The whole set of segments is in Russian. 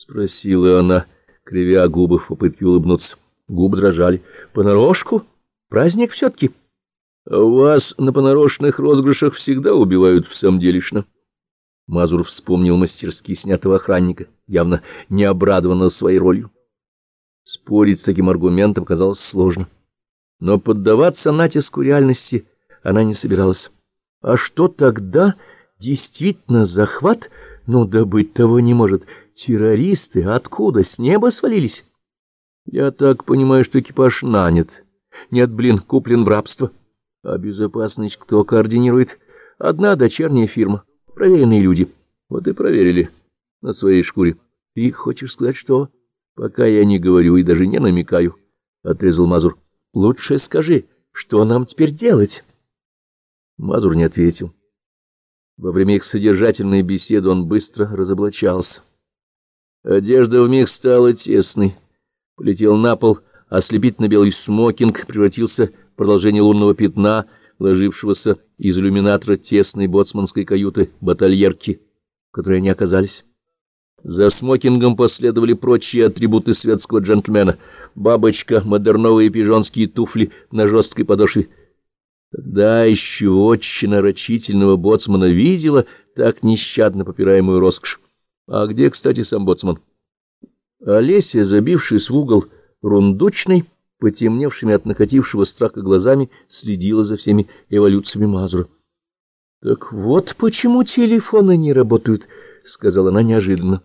спросила она, кривя губы в попытке улыбнуться. Губы дрожали. — Понарошку? Праздник все-таки? — вас на понарошных розыгрышах всегда убивают в самом делешно. Мазур вспомнил мастерски снятого охранника, явно не обрадованного своей ролью. Спорить с таким аргументом казалось сложно. Но поддаваться натиску реальности она не собиралась. А что тогда? Действительно захват? Ну, да быть того не может. Террористы откуда? С неба свалились? Я так понимаю, что экипаж нанят. Нет, блин, куплен в рабство. А безопасность кто координирует? Одна дочерняя фирма. Проверенные люди. Вот и проверили на своей шкуре. Ты хочешь сказать, что... Пока я не говорю и даже не намекаю, — отрезал Мазур. — Лучше скажи, что нам теперь делать? Мазур не ответил. Во время их содержательной беседы он быстро разоблачался. Одежда вмиг стала тесной. Полетел на пол, ослепительно белый смокинг превратился в продолжение лунного пятна, ложившегося из иллюминатора тесной боцманской каюты батальерки, в которой они оказались. За смокингом последовали прочие атрибуты светского джентльмена — бабочка, модерновые пижонские туфли на жесткой подошве. Когда еще отчина рачительного боцмана видела так нещадно попираемую роскошь? А где, кстати, сам боцман? Олеся, забившись в угол рундучной, потемневшими от накатившего страха глазами, следила за всеми эволюциями Мазура. — Так вот почему телефоны не работают, — сказала она неожиданно.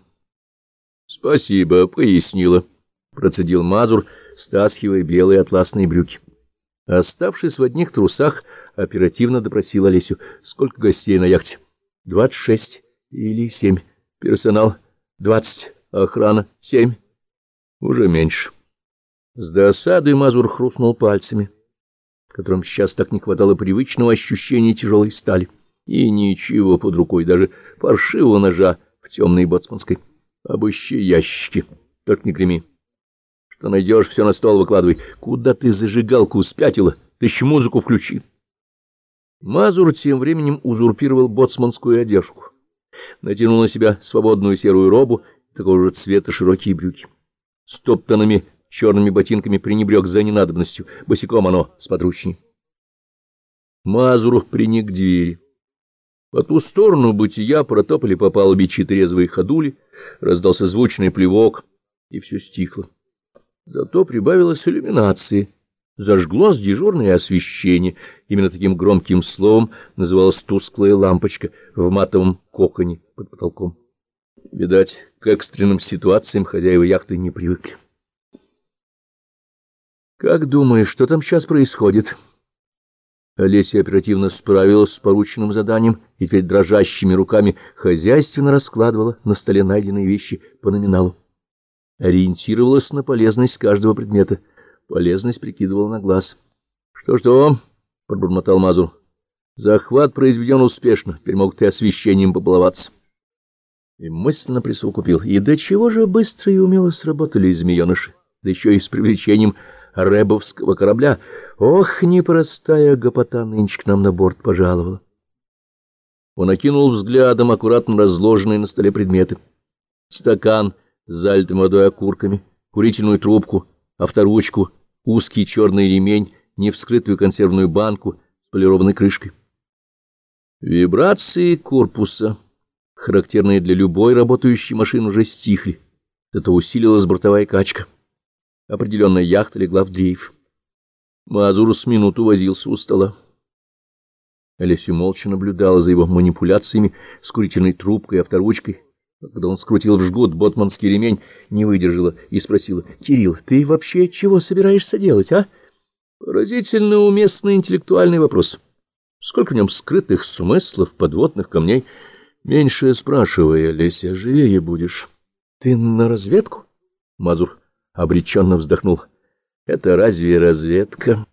— Спасибо, пояснила, — процедил Мазур, стаскивая белые атласные брюки. Оставшись в одних трусах, оперативно допросил Олесю. — Сколько гостей на яхте? — Двадцать шесть или семь. Персонал — двадцать. Охрана — семь. Уже меньше. С досады Мазур хрустнул пальцами, которым сейчас так не хватало привычного ощущения тяжелой стали. И ничего под рукой, даже паршивого ножа в темной боцманской. Обыщи ящики, только не греми. Что найдешь, все на стол выкладывай. Куда ты зажигалку спятила? Ты еще музыку включи. Мазур тем временем узурпировал боцманскую одежку. Натянул на себя свободную серую робу такого же цвета широкие брюки. Стоптанными черными ботинками пренебрег за ненадобностью. Босиком оно, с подручней. Приник к двери. По ту сторону бытия протопали по палубе четырезвые ходули, раздался звучный плевок, и все стихло. Зато прибавилось иллюминации. Зажглось дежурное освещение. Именно таким громким словом называлась тусклая лампочка в матовом коконе под потолком. Видать, к экстренным ситуациям хозяева яхты не привыкли. — Как думаешь, что там сейчас происходит? — Олеся оперативно справилась с порученным заданием и теперь дрожащими руками хозяйственно раскладывала на столе найденные вещи по номиналу. Ориентировалась на полезность каждого предмета. Полезность прикидывала на глаз. «Что — Что-что? — пробормотал Мазур. — Захват произведен успешно, теперь могут и освещением побаловаться. И мысленно присовокупил. И до чего же быстро и умело сработали змееныши, да еще и с привлечением рэбовского корабля. Ох, непростая гопота нынче к нам на борт пожаловала. Он окинул взглядом аккуратно разложенные на столе предметы. Стакан с залитым водой окурками, курительную трубку, авторучку, узкий черный ремень, невскрытую консервную банку с полированной крышкой. Вибрации корпуса, характерные для любой работающей машины, уже стихли. Это усилилась бортовая качка. Определенная яхта легла в дрейф. Мазур с минуту возился у стола. Олеся молча наблюдала за его манипуляциями с курительной трубкой и авторучкой. Когда он скрутил в жгут ботманский ремень, не выдержала и спросила, — Кирилл, ты вообще чего собираешься делать, а? Поразительно уместный интеллектуальный вопрос. Сколько в нем скрытых смыслов, подводных камней. Меньше спрашивай, Олеся, живее будешь. Ты на разведку? Мазур обреченно вздохнул. — Это разве разведка?